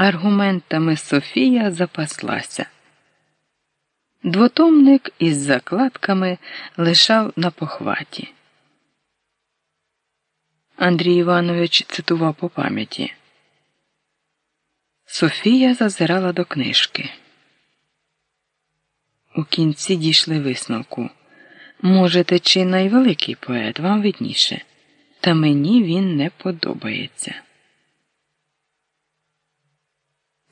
Аргументами Софія запаслася. Двотомник із закладками лежав на похваті. Андрій Іванович цитував по пам'яті. Софія зазирала до книжки. У кінці дійшли висновку. Можете, чи найвеликий поет вам видніше, та мені він не подобається.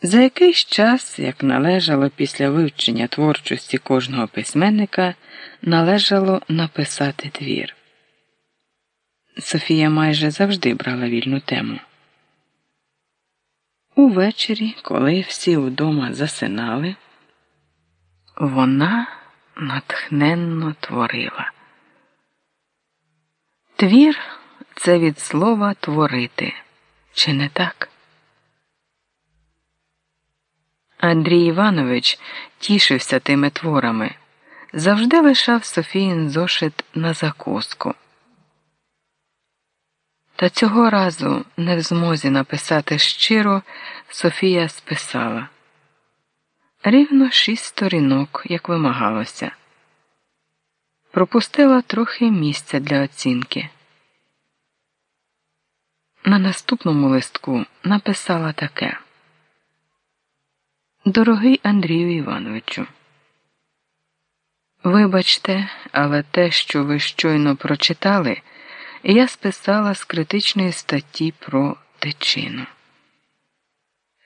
За якийсь час, як належало після вивчення творчості кожного письменника, належало написати твір. Софія майже завжди брала вільну тему. Увечері, коли всі вдома засинали, вона натхненно творила. Твір це від слова творити, чи не так? Андрій Іванович тішився тими творами, завжди лишав Софіїн зошит на закуску. Та цього разу, не в змозі написати щиро, Софія списала рівно шість сторінок, як вимагалося. Пропустила трохи місця для оцінки. На наступному листку написала таке. Дорогий Андрію Івановичу, вибачте, але те, що ви щойно прочитали, я списала з критичної статті про тичину.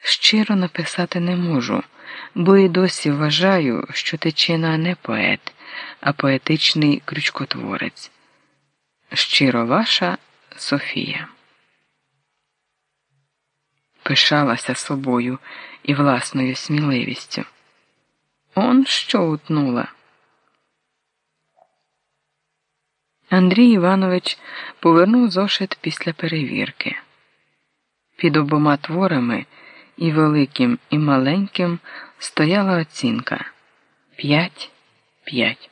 Щиро написати не можу, бо і досі вважаю, що тичина не поет, а поетичний крючкотворець. Щиро ваша Софія пишалася собою і власною сміливістю. Он що утнула. Андрій Іванович повернув зошит після перевірки. Під обома творами і великим, і маленьким стояла оцінка 5-5.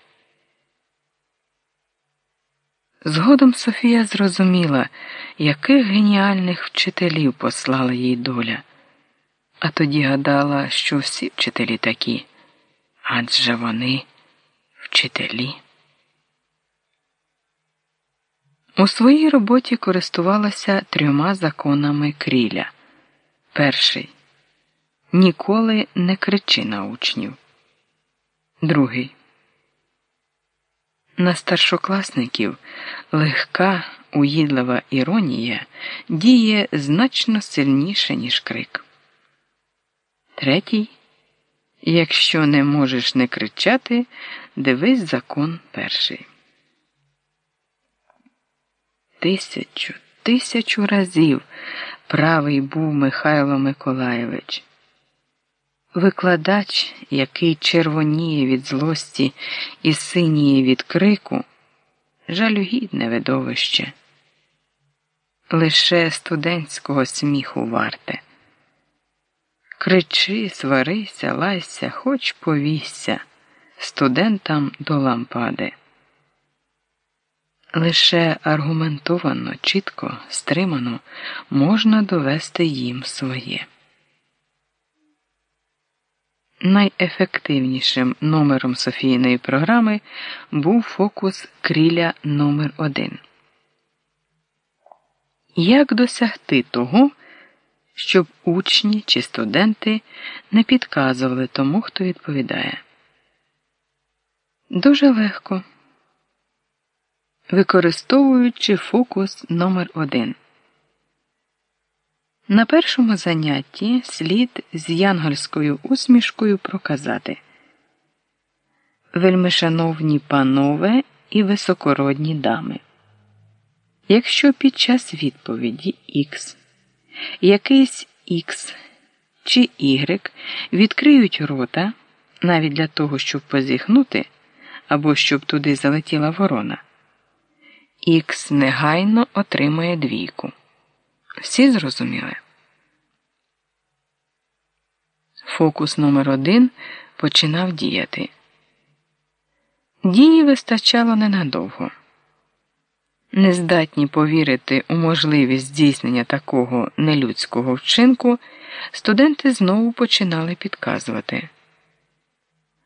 Згодом Софія зрозуміла, яких геніальних вчителів послала їй доля, а тоді гадала, що всі вчителі такі, адже вони вчителі. У своїй роботі користувалася трьома законами кріля. Перший ніколи не кричи на учнів. Другий на старшокласників легка, уїдлива іронія діє значно сильніше, ніж крик. Третій. Якщо не можеш не кричати, дивись закон перший. Тисячу, тисячу разів правий був Михайло Миколаєвич. Викладач, який червоніє від злості і синіє від крику, жалюгідне видовище, лише студентського сміху варте. Кричи, сварися, лайся, хоч повісся студентам до лампади. Лише аргументовано, чітко, стримано можна довести їм своє. Найефективнішим номером Софійної програми був фокус кріля номер 1 Як досягти того, щоб учні чи студенти не підказували тому, хто відповідає? Дуже легко. Використовуючи фокус номер 1 на першому занятті слід з янгольською усмішкою проказати Вельмишановні панове і високородні дами. Якщо під час відповіді Х якийсь Х чи Y відкриють рота навіть для того, щоб позіхнути або щоб туди залетіла ворона, Х негайно отримає двійку. Всі зрозуміли? Фокус номер один починав діяти. Дії вистачало ненадовго. Нездатні повірити у можливість здійснення такого нелюдського вчинку, студенти знову починали підказувати.